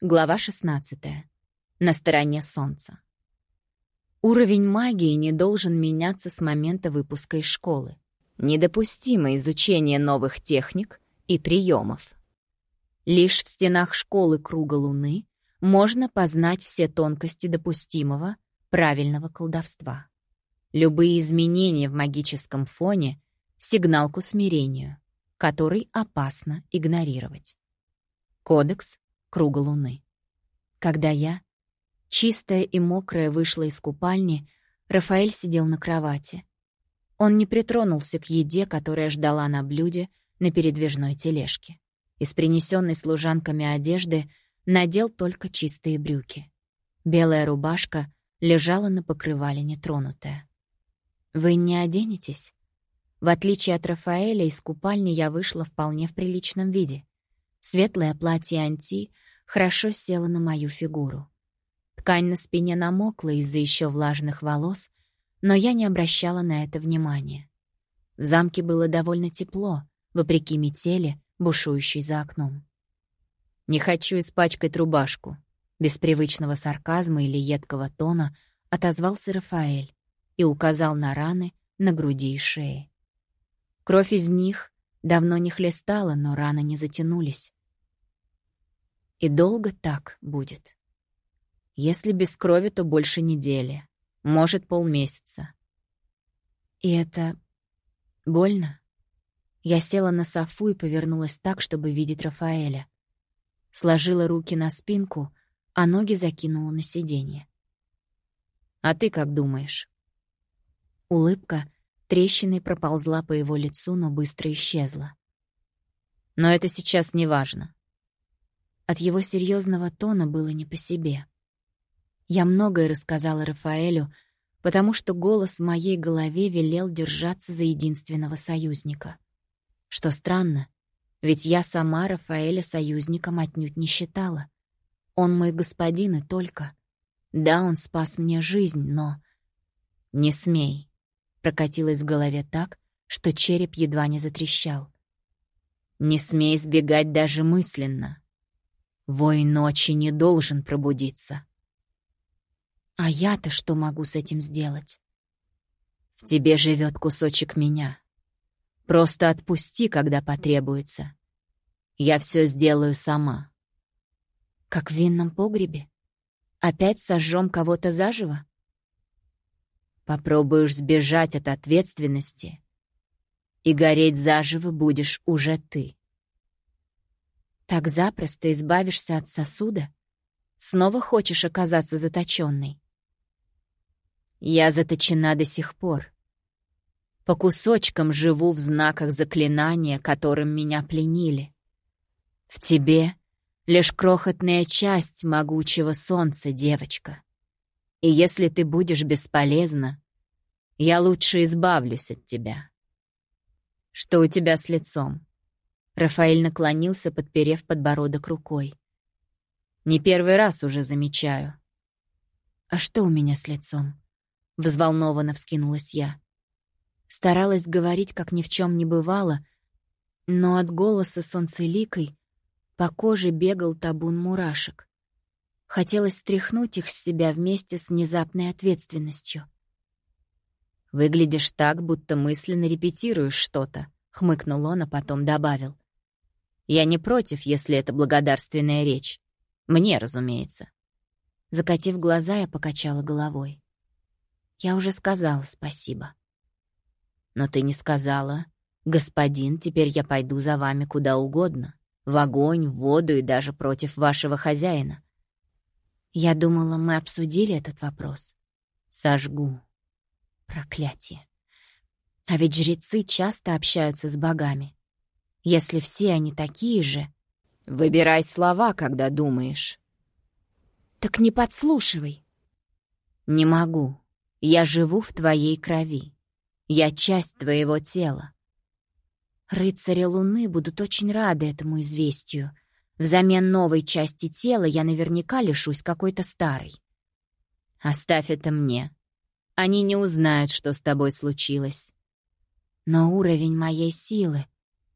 Глава 16. На стороне солнца. Уровень магии не должен меняться с момента выпуска из школы. Недопустимо изучение новых техник и приемов. Лишь в стенах школы Круга Луны можно познать все тонкости допустимого, правильного колдовства. Любые изменения в магическом фоне — сигнал к усмирению, который опасно игнорировать. Кодекс круга луны. Когда я, чистая и мокрая, вышла из купальни, Рафаэль сидел на кровати. Он не притронулся к еде, которая ждала на блюде на передвижной тележке. Из принесенной служанками одежды надел только чистые брюки. Белая рубашка лежала на покрывале нетронутая. «Вы не оденетесь?» В отличие от Рафаэля, из купальни я вышла вполне в приличном виде. Светлое платье анти хорошо село на мою фигуру. Ткань на спине намокла из-за еще влажных волос, но я не обращала на это внимания. В замке было довольно тепло, вопреки метели, бушующей за окном. «Не хочу испачкать рубашку», — без привычного сарказма или едкого тона отозвался Рафаэль и указал на раны на груди и шее. Кровь из них давно не хлестала, но раны не затянулись. И долго так будет. Если без крови, то больше недели. Может, полмесяца. И это... больно? Я села на софу и повернулась так, чтобы видеть Рафаэля. Сложила руки на спинку, а ноги закинула на сиденье. «А ты как думаешь?» Улыбка трещиной проползла по его лицу, но быстро исчезла. «Но это сейчас не важно. От его серьезного тона было не по себе. Я многое рассказала Рафаэлю, потому что голос в моей голове велел держаться за единственного союзника. Что странно, ведь я сама Рафаэля союзником отнюдь не считала. Он мой господин и только. Да, он спас мне жизнь, но... «Не смей», — прокатилось в голове так, что череп едва не затрещал. «Не смей сбегать даже мысленно. Вой ночи не должен пробудиться. А я-то что могу с этим сделать? В тебе живет кусочек меня. Просто отпусти, когда потребуется. Я все сделаю сама. Как в винном погребе? Опять сожжем кого-то заживо? Попробуешь сбежать от ответственности, и гореть заживо будешь уже ты. Так запросто избавишься от сосуда? Снова хочешь оказаться заточенной? Я заточена до сих пор. По кусочкам живу в знаках заклинания, которым меня пленили. В тебе лишь крохотная часть могучего солнца, девочка. И если ты будешь бесполезна, я лучше избавлюсь от тебя. Что у тебя с лицом? Рафаэль наклонился, подперев подбородок рукой. «Не первый раз уже замечаю». «А что у меня с лицом?» Взволнованно вскинулась я. Старалась говорить, как ни в чем не бывало, но от голоса солнцеликой по коже бегал табун мурашек. Хотелось стряхнуть их с себя вместе с внезапной ответственностью. «Выглядишь так, будто мысленно репетируешь что-то», — хмыкнул он, а потом добавил. Я не против, если это благодарственная речь. Мне, разумеется. Закатив глаза, я покачала головой. Я уже сказала спасибо. Но ты не сказала. Господин, теперь я пойду за вами куда угодно. В огонь, в воду и даже против вашего хозяина. Я думала, мы обсудили этот вопрос. Сожгу. Проклятие. А ведь жрецы часто общаются с богами. Если все они такие же... Выбирай слова, когда думаешь. Так не подслушивай. Не могу. Я живу в твоей крови. Я часть твоего тела. Рыцари Луны будут очень рады этому известию. Взамен новой части тела я наверняка лишусь какой-то старой. Оставь это мне. Они не узнают, что с тобой случилось. Но уровень моей силы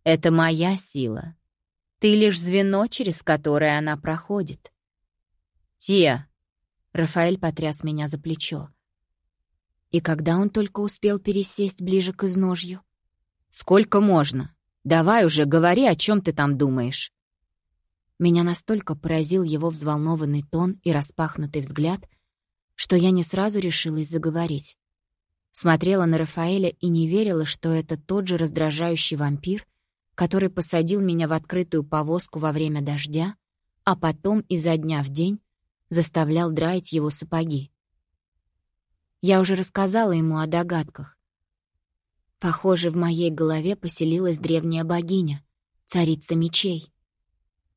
это моя сила. Ты лишь звено, через которое она проходит. «Тия!» — Рафаэль потряс меня за плечо. И когда он только успел пересесть ближе к изножью? «Сколько можно? Давай уже, говори, о чем ты там думаешь». Меня настолько поразил его взволнованный тон и распахнутый взгляд, что я не сразу решилась заговорить. Смотрела на Рафаэля и не верила, что это тот же раздражающий вампир, который посадил меня в открытую повозку во время дождя, а потом изо дня в день заставлял драить его сапоги. Я уже рассказала ему о догадках. Похоже, в моей голове поселилась древняя богиня, царица мечей.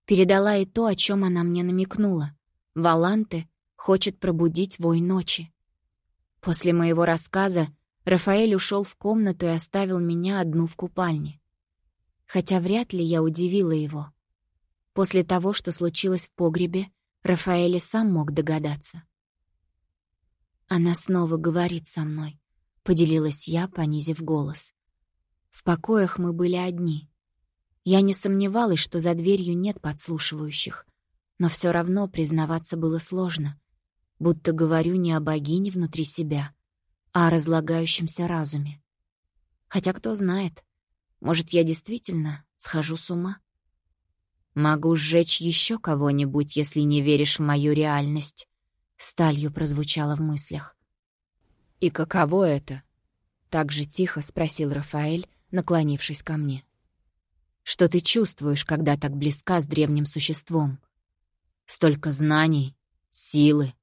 Передала и то, о чем она мне намекнула. Валанте хочет пробудить вой ночи. После моего рассказа Рафаэль ушел в комнату и оставил меня одну в купальне. Хотя вряд ли я удивила его. После того, что случилось в погребе, Рафаэль сам мог догадаться. «Она снова говорит со мной», — поделилась я, понизив голос. В покоях мы были одни. Я не сомневалась, что за дверью нет подслушивающих, но все равно признаваться было сложно будто говорю не о богине внутри себя, а о разлагающемся разуме. Хотя кто знает, может, я действительно схожу с ума? Могу сжечь еще кого-нибудь, если не веришь в мою реальность. Сталью прозвучало в мыслях. «И каково это?» — так же тихо спросил Рафаэль, наклонившись ко мне. «Что ты чувствуешь, когда так близка с древним существом? Столько знаний, силы,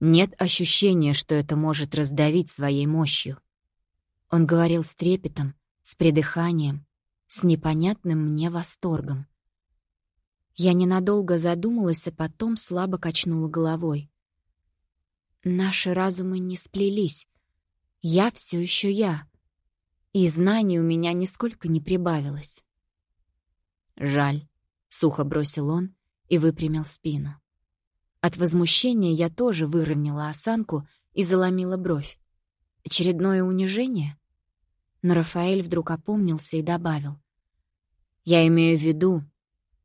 нет ощущения, что это может раздавить своей мощью. Он говорил с трепетом, с придыханием, с непонятным мне восторгом. Я ненадолго задумалась, а потом слабо качнула головой. Наши разумы не сплелись. Я все еще я. И знаний у меня нисколько не прибавилось. «Жаль», — сухо бросил он и выпрямил спину. От возмущения я тоже выровняла осанку и заломила бровь. Очередное унижение? Но Рафаэль вдруг опомнился и добавил. «Я имею в виду,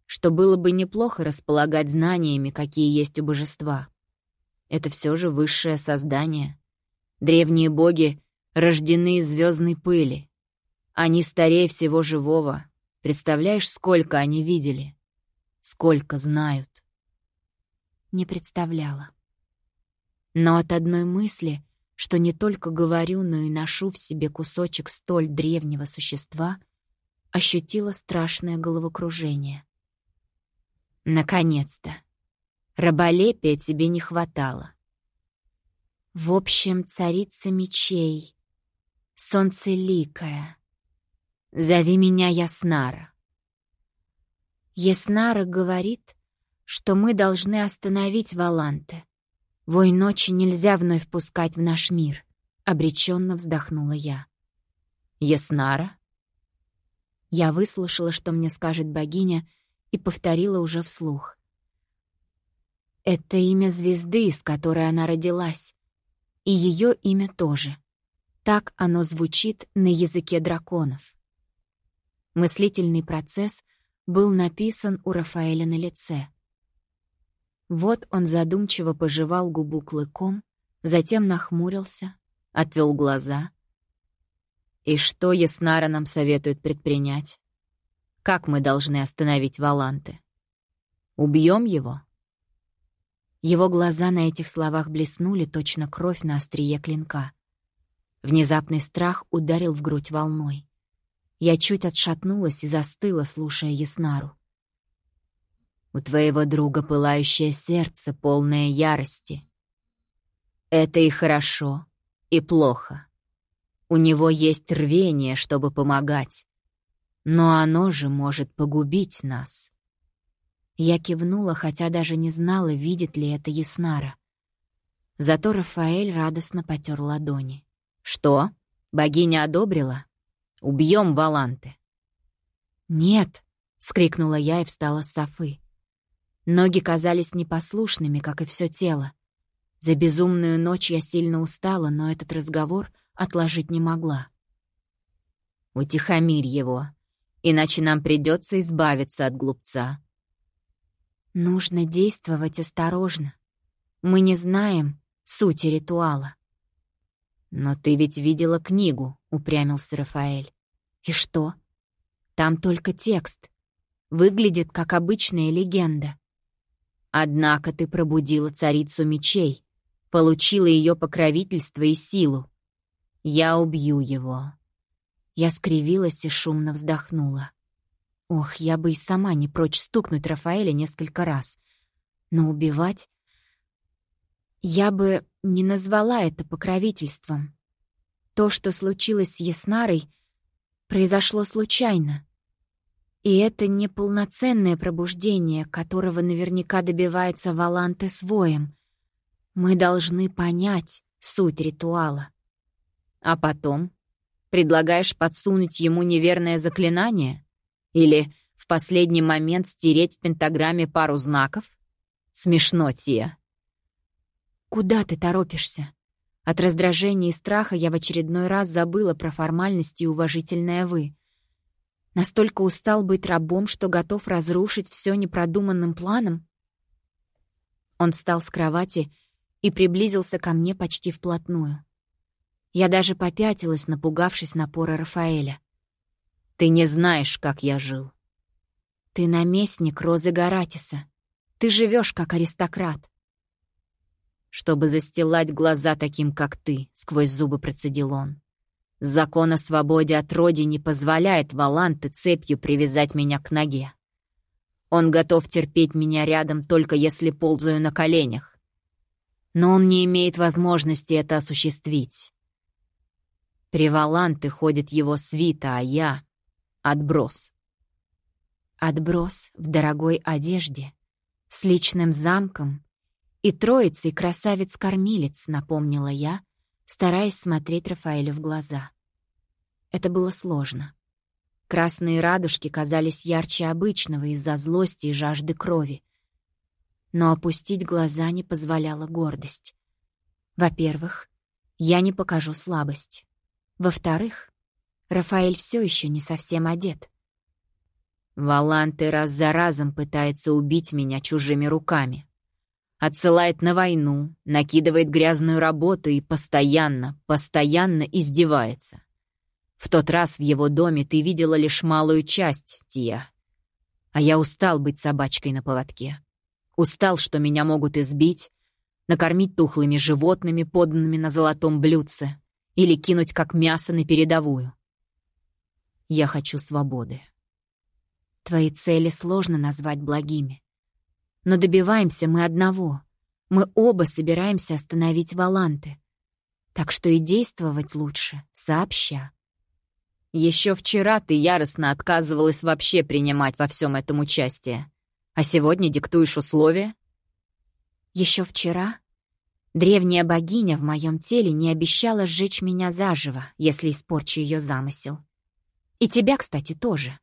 что было бы неплохо располагать знаниями, какие есть у божества. Это все же высшее создание. Древние боги рождены из звездной пыли. Они старее всего живого. Представляешь, сколько они видели? Сколько знают?» не представляла. Но от одной мысли, что не только говорю, но и ношу в себе кусочек столь древнего существа, ощутила страшное головокружение. Наконец-то! Раболепия тебе не хватало. В общем, царица мечей, солнцеликая. Зови меня Яснара. Яснара говорит, что мы должны остановить Валанте. Вой ночи нельзя вновь пускать в наш мир, — обреченно вздохнула я. Яснара? Я выслушала, что мне скажет богиня, и повторила уже вслух. Это имя звезды, из которой она родилась. И ее имя тоже. Так оно звучит на языке драконов. Мыслительный процесс был написан у Рафаэля на лице — вот он задумчиво пожевал губу клыком, затем нахмурился, отвел глаза. И что Яснара нам советует предпринять? Как мы должны остановить Валанты? Убьем его? Его глаза на этих словах блеснули, точно кровь на острие клинка. Внезапный страх ударил в грудь волной. Я чуть отшатнулась и застыла, слушая Яснару. У твоего друга пылающее сердце, полное ярости. Это и хорошо, и плохо. У него есть рвение, чтобы помогать. Но оно же может погубить нас. Я кивнула, хотя даже не знала, видит ли это Яснара. Зато Рафаэль радостно потер ладони. «Что? Богиня одобрила? Убьем Валанты!» «Нет!» — скрикнула я и встала с Софы. Ноги казались непослушными, как и все тело. За безумную ночь я сильно устала, но этот разговор отложить не могла. «Утихомирь его, иначе нам придется избавиться от глупца». Нужно действовать осторожно. Мы не знаем сути ритуала. «Но ты ведь видела книгу», — упрямился Рафаэль. «И что? Там только текст. Выглядит как обычная легенда. Однако ты пробудила царицу мечей, получила ее покровительство и силу. Я убью его». Я скривилась и шумно вздохнула. Ох, я бы и сама не прочь стукнуть Рафаэля несколько раз. Но убивать... Я бы не назвала это покровительством. То, что случилось с Яснарой, произошло случайно. И это не полноценное пробуждение, которого наверняка добивается Валанте своем. Мы должны понять суть ритуала. А потом предлагаешь подсунуть ему неверное заклинание? Или в последний момент стереть в пентаграмме пару знаков? Смешно, Тия. «Куда ты торопишься?» От раздражения и страха я в очередной раз забыла про формальности и уважительное «вы». Настолько устал быть рабом, что готов разрушить все непродуманным планом? Он встал с кровати и приблизился ко мне почти вплотную. Я даже попятилась, напугавшись напора Рафаэля. «Ты не знаешь, как я жил». «Ты наместник Розы Гаратиса. Ты живешь как аристократ чтобы застилать глаза таким, как ты», — сквозь зубы процедил он. «Закон о свободе от роди не позволяет Валанте цепью привязать меня к ноге. Он готов терпеть меня рядом, только если ползаю на коленях. Но он не имеет возможности это осуществить. При Валанте ходит его свита, а я — отброс. Отброс в дорогой одежде, с личным замком «И троицей красавец-кормилец», — напомнила я, стараясь смотреть Рафаэлю в глаза. Это было сложно. Красные радужки казались ярче обычного из-за злости и жажды крови. Но опустить глаза не позволяла гордость. Во-первых, я не покажу слабость. Во-вторых, Рафаэль все еще не совсем одет. Валанты раз за разом пытается убить меня чужими руками. Отсылает на войну, накидывает грязную работу и постоянно, постоянно издевается. В тот раз в его доме ты видела лишь малую часть, Тия. А я устал быть собачкой на поводке. Устал, что меня могут избить, накормить тухлыми животными, поданными на золотом блюдце, или кинуть как мясо на передовую. Я хочу свободы. Твои цели сложно назвать благими. Но добиваемся мы одного. Мы оба собираемся остановить Валанты. Так что и действовать лучше, сообща. Еще вчера ты яростно отказывалась вообще принимать во всем этом участие. А сегодня диктуешь условия? Еще вчера древняя богиня в моем теле не обещала сжечь меня заживо, если испорчу ее замысел. И тебя, кстати, тоже.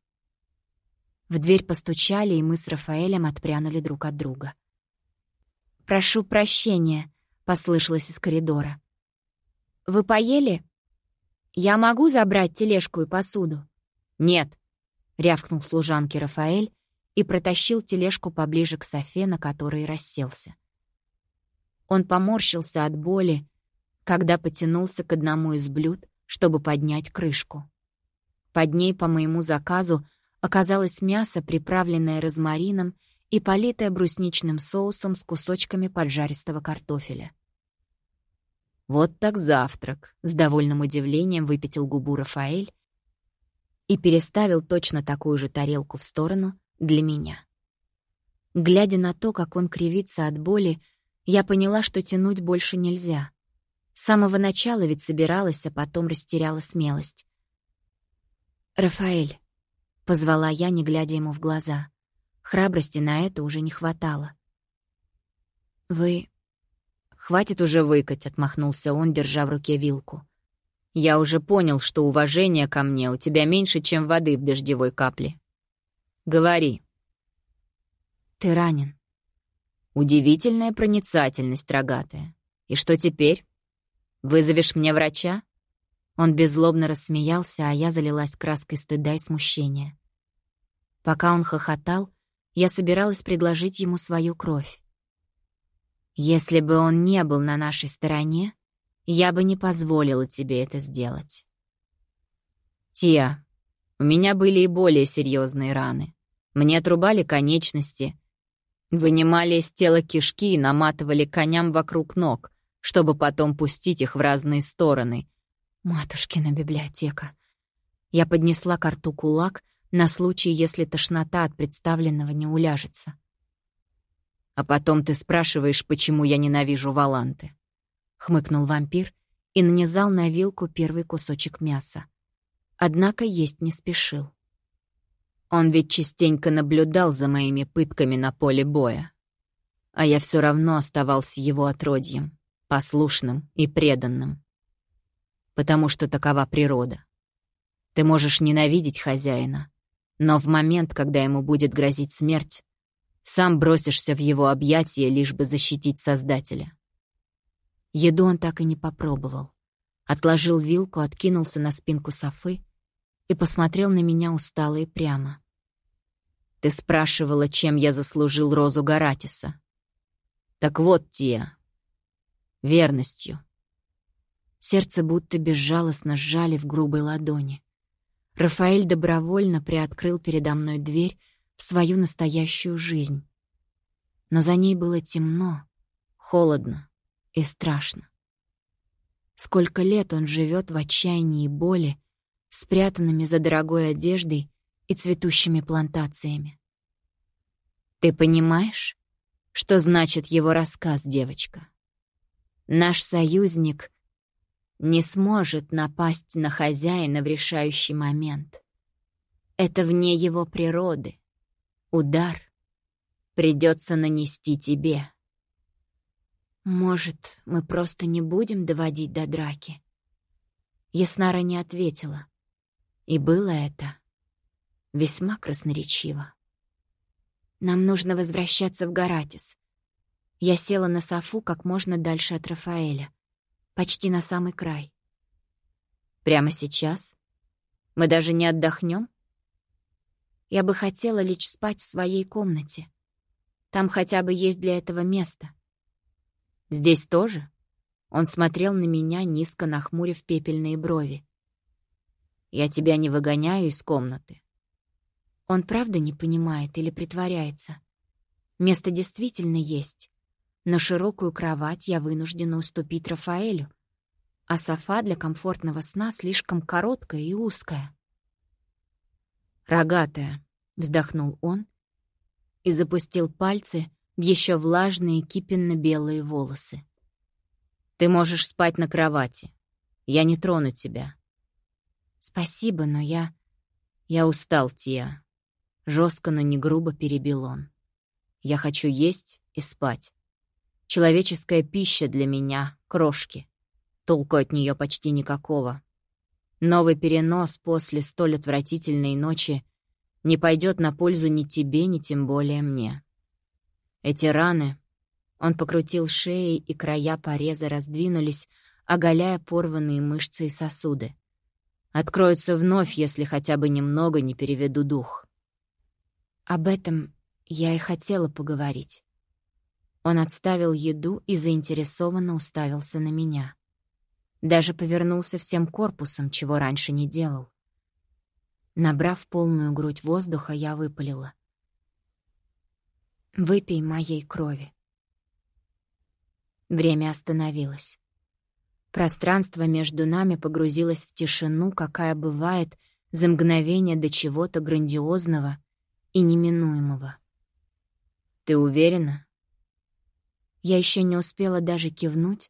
В дверь постучали, и мы с Рафаэлем отпрянули друг от друга. «Прошу прощения», — послышалось из коридора. «Вы поели? Я могу забрать тележку и посуду?» «Нет», — рявкнул служанке Рафаэль и протащил тележку поближе к Софе, на которой расселся. Он поморщился от боли, когда потянулся к одному из блюд, чтобы поднять крышку. Под ней, по моему заказу, оказалось мясо, приправленное розмарином и политое брусничным соусом с кусочками поджаристого картофеля. «Вот так завтрак!» — с довольным удивлением выпятил губу Рафаэль и переставил точно такую же тарелку в сторону для меня. Глядя на то, как он кривится от боли, я поняла, что тянуть больше нельзя. С самого начала ведь собиралась, а потом растеряла смелость. «Рафаэль, — позвала я, не глядя ему в глаза. Храбрости на это уже не хватало. «Вы...» «Хватит уже выкать», — отмахнулся он, держа в руке вилку. «Я уже понял, что уважение ко мне у тебя меньше, чем воды в дождевой капле. Говори». «Ты ранен». «Удивительная проницательность, рогатая. И что теперь? Вызовешь мне врача?» Он беззлобно рассмеялся, а я залилась краской стыда и смущения. Пока он хохотал, Я собиралась предложить ему свою кровь. Если бы он не был на нашей стороне, я бы не позволила тебе это сделать. Тия, у меня были и более серьезные раны. Мне отрубали конечности, вынимали из тела кишки и наматывали коням вокруг ног, чтобы потом пустить их в разные стороны. Матушкина библиотека. Я поднесла к рту кулак на случай, если тошнота от представленного не уляжется. А потом ты спрашиваешь, почему я ненавижу Валанты. Хмыкнул вампир и нанизал на вилку первый кусочек мяса. Однако есть не спешил. Он ведь частенько наблюдал за моими пытками на поле боя. А я все равно оставался его отродьем, послушным и преданным. Потому что такова природа. Ты можешь ненавидеть хозяина, но в момент, когда ему будет грозить смерть, сам бросишься в его объятия, лишь бы защитить Создателя. Еду он так и не попробовал. Отложил вилку, откинулся на спинку софы и посмотрел на меня устало и прямо. Ты спрашивала, чем я заслужил розу Гаратиса. Так вот, Тия, верностью. Сердце будто безжалостно сжали в грубой ладони. Рафаэль добровольно приоткрыл передо мной дверь в свою настоящую жизнь. Но за ней было темно, холодно и страшно. Сколько лет он живет в отчаянии и боли, спрятанными за дорогой одеждой и цветущими плантациями. Ты понимаешь, что значит его рассказ, девочка? Наш союзник не сможет напасть на хозяина в решающий момент. Это вне его природы. Удар придется нанести тебе. Может, мы просто не будем доводить до драки? Яснара не ответила. И было это весьма красноречиво. Нам нужно возвращаться в Гаратис. Я села на софу как можно дальше от Рафаэля, почти на самый край. Прямо сейчас? Мы даже не отдохнем? Я бы хотела лечь спать в своей комнате. Там хотя бы есть для этого место. Здесь тоже? Он смотрел на меня, низко нахмурив пепельные брови. Я тебя не выгоняю из комнаты. Он правда не понимает или притворяется? Место действительно есть. На широкую кровать я вынуждена уступить Рафаэлю, а софа для комфортного сна слишком короткая и узкая. «Рогатая», — вздохнул он и запустил пальцы в еще влажные кипенно-белые волосы. «Ты можешь спать на кровати. Я не трону тебя». «Спасибо, но я...» «Я устал, Тия. Жестко, но не грубо перебил он. «Я хочу есть и спать. Человеческая пища для меня — крошки. Толку от нее почти никакого. Новый перенос после столь отвратительной ночи не пойдет на пользу ни тебе, ни тем более мне. Эти раны...» Он покрутил шеей, и края пореза раздвинулись, оголяя порванные мышцы и сосуды. Откроются вновь, если хотя бы немного не переведу дух. Об этом я и хотела поговорить. Он отставил еду и заинтересованно уставился на меня. Даже повернулся всем корпусом, чего раньше не делал. Набрав полную грудь воздуха, я выпалила. «Выпей моей крови». Время остановилось. Пространство между нами погрузилось в тишину, какая бывает за мгновение до чего-то грандиозного и неминуемого. «Ты уверена?» Я еще не успела даже кивнуть,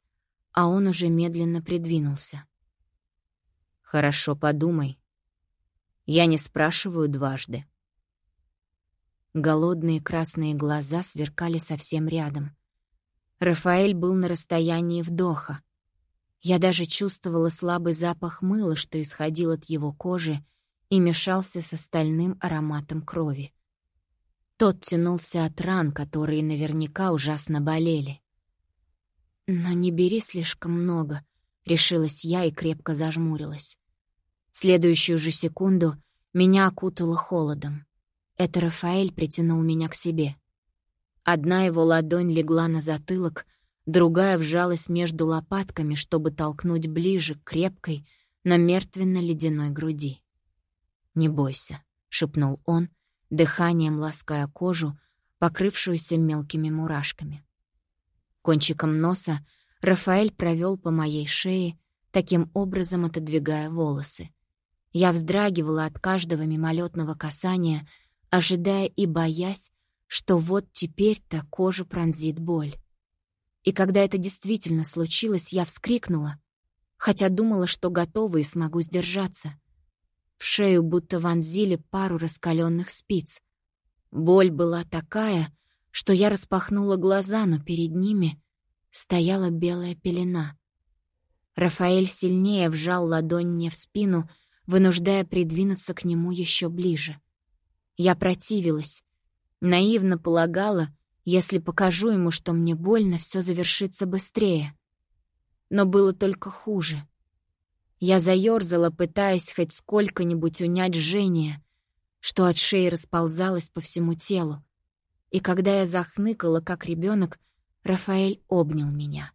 а он уже медленно придвинулся. «Хорошо, подумай. Я не спрашиваю дважды». Голодные красные глаза сверкали совсем рядом. Рафаэль был на расстоянии вдоха. Я даже чувствовала слабый запах мыла, что исходил от его кожи и мешался с остальным ароматом крови. Тот тянулся от ран, которые наверняка ужасно болели. «Но не бери слишком много», — решилась я и крепко зажмурилась. В следующую же секунду меня окутало холодом. Это Рафаэль притянул меня к себе. Одна его ладонь легла на затылок, другая вжалась между лопатками, чтобы толкнуть ближе к крепкой, но мертвенно-ледяной груди. «Не бойся», — шепнул он, дыханием лаская кожу, покрывшуюся мелкими мурашками. Кончиком носа Рафаэль провел по моей шее, таким образом отодвигая волосы. Я вздрагивала от каждого мимолетного касания, ожидая и боясь, что вот теперь-то кожу пронзит боль. И когда это действительно случилось, я вскрикнула, хотя думала, что готова и смогу сдержаться. В шею будто вонзили пару раскаленных спиц. Боль была такая, что я распахнула глаза, но перед ними стояла белая пелена. Рафаэль сильнее вжал ладонь мне в спину, вынуждая придвинуться к нему еще ближе. Я противилась. Наивно полагала, если покажу ему, что мне больно, все завершится быстрее. Но было только хуже. Я заёрзала, пытаясь хоть сколько-нибудь унять жжение, что от шеи расползалось по всему телу. И когда я захныкала, как ребенок, Рафаэль обнял меня.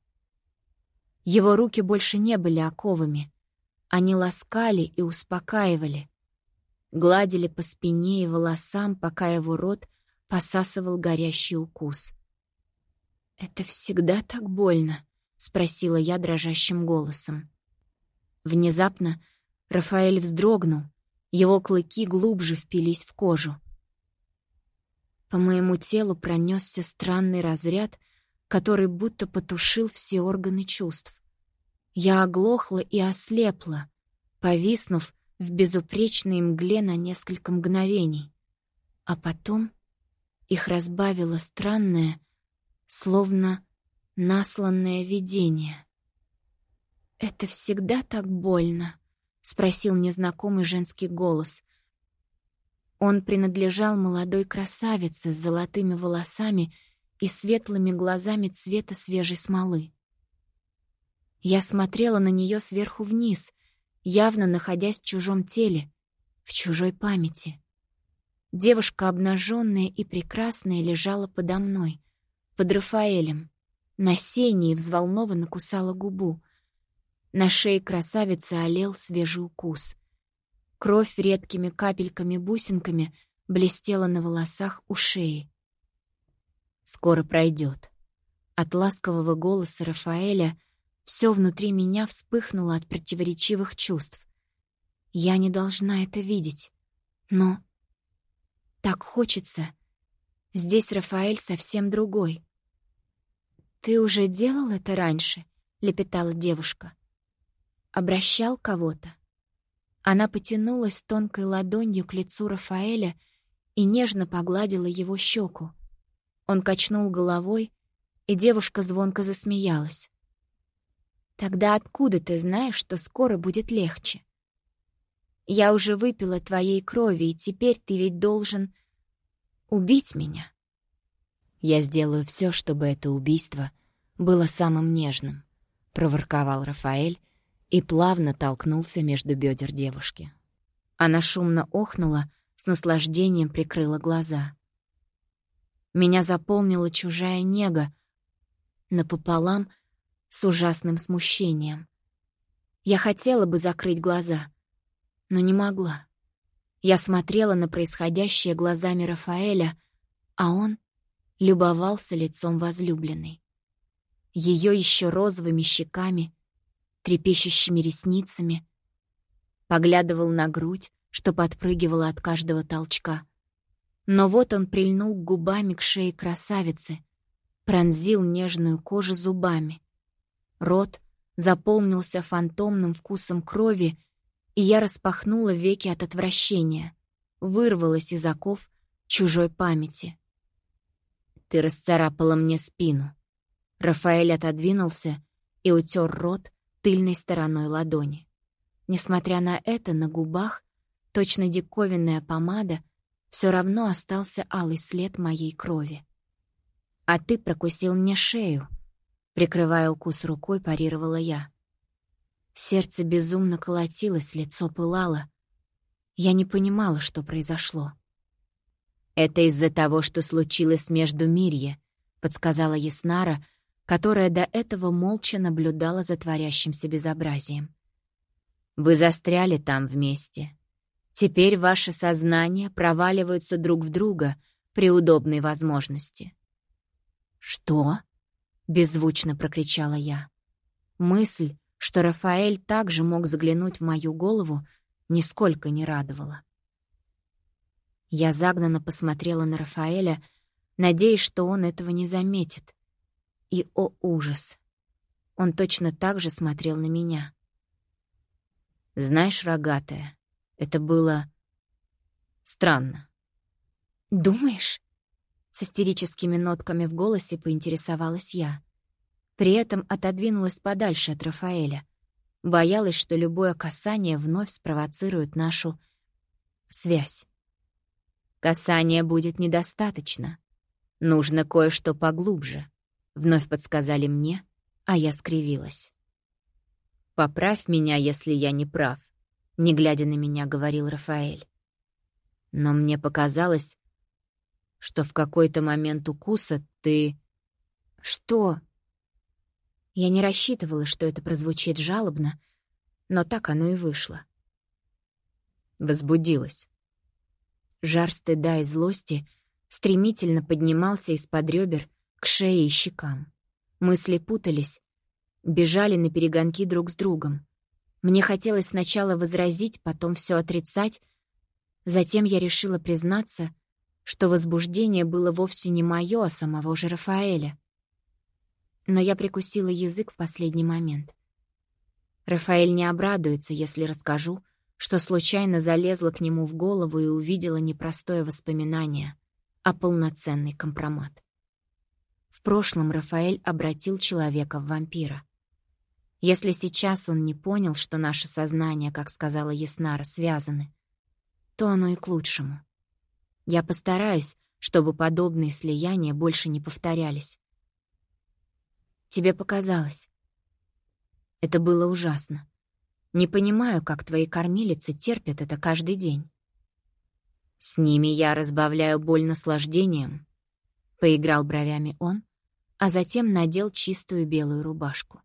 Его руки больше не были оковами. Они ласкали и успокаивали. Гладили по спине и волосам, пока его рот посасывал горящий укус. «Это всегда так больно?» — спросила я дрожащим голосом. Внезапно Рафаэль вздрогнул, его клыки глубже впились в кожу. По моему телу пронесся странный разряд, который будто потушил все органы чувств. Я оглохла и ослепла, повиснув в безупречной мгле на несколько мгновений. А потом их разбавило странное, словно насланное видение. «Это всегда так больно?» — спросил незнакомый женский голос. Он принадлежал молодой красавице с золотыми волосами и светлыми глазами цвета свежей смолы. Я смотрела на нее сверху вниз, явно находясь в чужом теле, в чужой памяти. Девушка, обнаженная и прекрасная, лежала подо мной, под Рафаэлем. На сене и взволнованно кусала губу. На шее красавицы олел свежий укус. Кровь редкими капельками-бусинками блестела на волосах у шеи. «Скоро пройдет. От ласкового голоса Рафаэля все внутри меня вспыхнуло от противоречивых чувств. Я не должна это видеть. Но так хочется. Здесь Рафаэль совсем другой. «Ты уже делал это раньше?» — лепетала девушка. «Обращал кого-то?» Она потянулась тонкой ладонью к лицу Рафаэля и нежно погладила его щеку. Он качнул головой, и девушка звонко засмеялась. Тогда откуда ты знаешь, что скоро будет легче? Я уже выпила твоей крови, и теперь ты ведь должен убить меня. Я сделаю все, чтобы это убийство было самым нежным, проворковал Рафаэль и плавно толкнулся между бедер девушки. Она шумно охнула, с наслаждением прикрыла глаза. Меня заполнила чужая нега, напополам с ужасным смущением. Я хотела бы закрыть глаза, но не могла. Я смотрела на происходящее глазами Рафаэля, а он любовался лицом возлюбленной. Ее еще розовыми щеками, трепещущими ресницами, поглядывал на грудь, что подпрыгивала от каждого толчка. Но вот он прильнул губами к шее красавицы, пронзил нежную кожу зубами. Рот заполнился фантомным вкусом крови, и я распахнула веки от отвращения, вырвалась из оков чужой памяти. «Ты расцарапала мне спину». Рафаэль отодвинулся и утер рот тыльной стороной ладони. Несмотря на это, на губах, точно диковинная помада, все равно остался алый след моей крови. «А ты прокусил мне шею», Прикрывая укус рукой, парировала я. Сердце безумно колотилось, лицо пылало. Я не понимала, что произошло. «Это из-за того, что случилось между Мирье», — подсказала Яснара, которая до этого молча наблюдала за творящимся безобразием. «Вы застряли там вместе. Теперь ваши сознания проваливаются друг в друга при удобной возможности». «Что?» — беззвучно прокричала я. Мысль, что Рафаэль также мог заглянуть в мою голову, нисколько не радовала. Я загнанно посмотрела на Рафаэля, надеясь, что он этого не заметит. И, о ужас! Он точно так же смотрел на меня. Знаешь, рогатая, это было... странно. «Думаешь?» С истерическими нотками в голосе поинтересовалась я. При этом отодвинулась подальше от Рафаэля. Боялась, что любое касание вновь спровоцирует нашу связь. Касания будет недостаточно. Нужно кое-что поглубже. Вновь подсказали мне, а я скривилась. «Поправь меня, если я не прав», — не глядя на меня, говорил Рафаэль. Но мне показалось, что в какой-то момент укуса ты... Что? Я не рассчитывала, что это прозвучит жалобно, но так оно и вышло. Возбудилась. Жар стыда и злости стремительно поднимался из-под ребер к шее и щекам. Мысли путались, бежали на перегонки друг с другом. Мне хотелось сначала возразить, потом все отрицать. Затем я решила признаться, что возбуждение было вовсе не мое, а самого же Рафаэля. Но я прикусила язык в последний момент. Рафаэль не обрадуется, если расскажу, что случайно залезла к нему в голову и увидела непростое воспоминание, а полноценный компромат. В прошлом Рафаэль обратил человека в вампира. Если сейчас он не понял, что наше сознание, как сказала Яснара, связаны, то оно и к лучшему. Я постараюсь, чтобы подобные слияния больше не повторялись. Тебе показалось. Это было ужасно. Не понимаю, как твои кормилицы терпят это каждый день. С ними я разбавляю боль наслаждением. Поиграл бровями он, а затем надел чистую белую рубашку.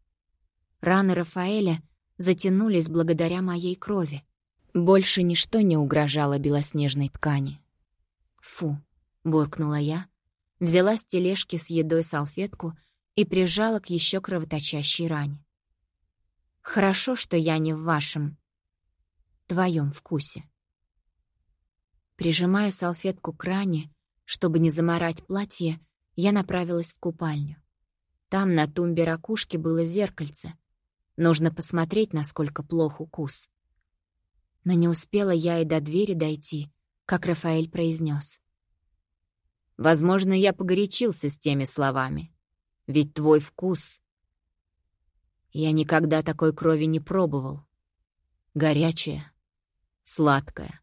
Раны Рафаэля затянулись благодаря моей крови. Больше ничто не угрожало белоснежной ткани. «Фу», — буркнула я, взяла с тележки с едой салфетку и прижала к еще кровоточащей ране. Хорошо, что я не в вашем, твоем вкусе. Прижимая салфетку к ране, чтобы не заморать платье, я направилась в купальню. Там на тумбе ракушки было зеркальце. Нужно посмотреть, насколько плох укус. Но не успела я и до двери дойти, как Рафаэль произнес. «Возможно, я погорячился с теми словами. Ведь твой вкус я никогда такой крови не пробовал. Горячая, сладкая.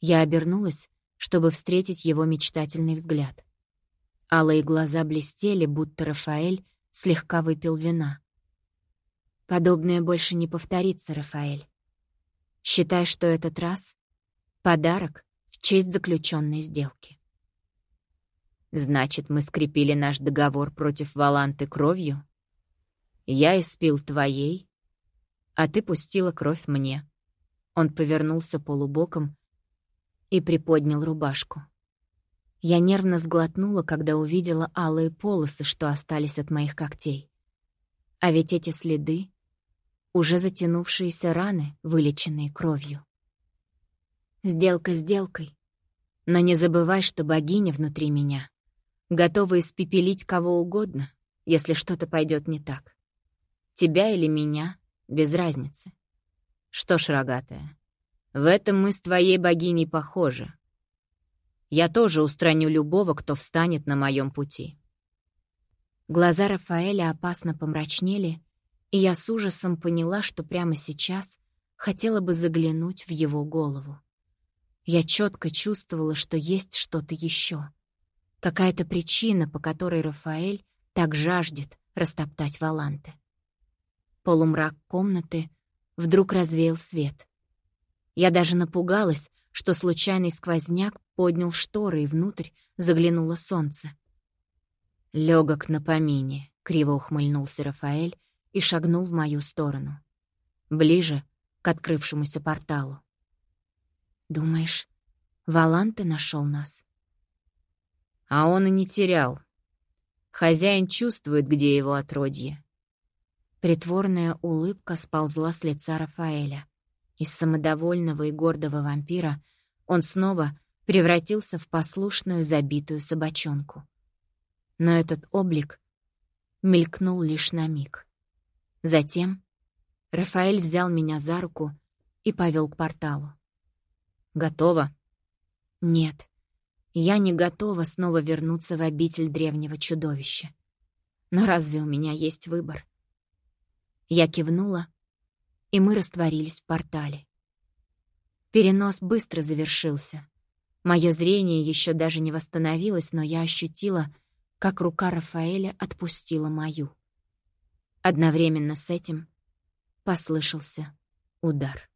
Я обернулась, чтобы встретить его мечтательный взгляд. Алые глаза блестели, будто Рафаэль слегка выпил вина. Подобное больше не повторится, Рафаэль. Считай, что этот раз — подарок в честь заключенной сделки. Значит, мы скрепили наш договор против Валанты кровью? Я испил твоей, а ты пустила кровь мне. Он повернулся полубоком и приподнял рубашку. Я нервно сглотнула, когда увидела алые полосы, что остались от моих когтей. А ведь эти следы — уже затянувшиеся раны, вылеченные кровью. Сделка сделкой. Но не забывай, что богиня внутри меня готова испепелить кого угодно, если что-то пойдет не так. Тебя или меня, без разницы. Что ж, рогатая, в этом мы с твоей богиней похожи. Я тоже устраню любого, кто встанет на моем пути. Глаза Рафаэля опасно помрачнели, и я с ужасом поняла, что прямо сейчас хотела бы заглянуть в его голову. Я четко чувствовала, что есть что-то еще. Какая-то причина, по которой Рафаэль так жаждет растоптать Валанты. Полумрак комнаты вдруг развеял свет. Я даже напугалась, что случайный сквозняк поднял шторы, и внутрь заглянуло солнце. «Лёгок на помине», — криво ухмыльнулся Рафаэль и шагнул в мою сторону. Ближе к открывшемуся порталу. «Думаешь, Валанте нашел нас?» А он и не терял. Хозяин чувствует, где его отродье. Притворная улыбка сползла с лица Рафаэля. Из самодовольного и гордого вампира он снова превратился в послушную забитую собачонку. Но этот облик мелькнул лишь на миг. Затем Рафаэль взял меня за руку и повел к порталу. «Готово?» «Нет, я не готова снова вернуться в обитель древнего чудовища. Но разве у меня есть выбор?» Я кивнула, и мы растворились в портале. Перенос быстро завершился. Мое зрение еще даже не восстановилось, но я ощутила, как рука Рафаэля отпустила мою. Одновременно с этим послышался удар.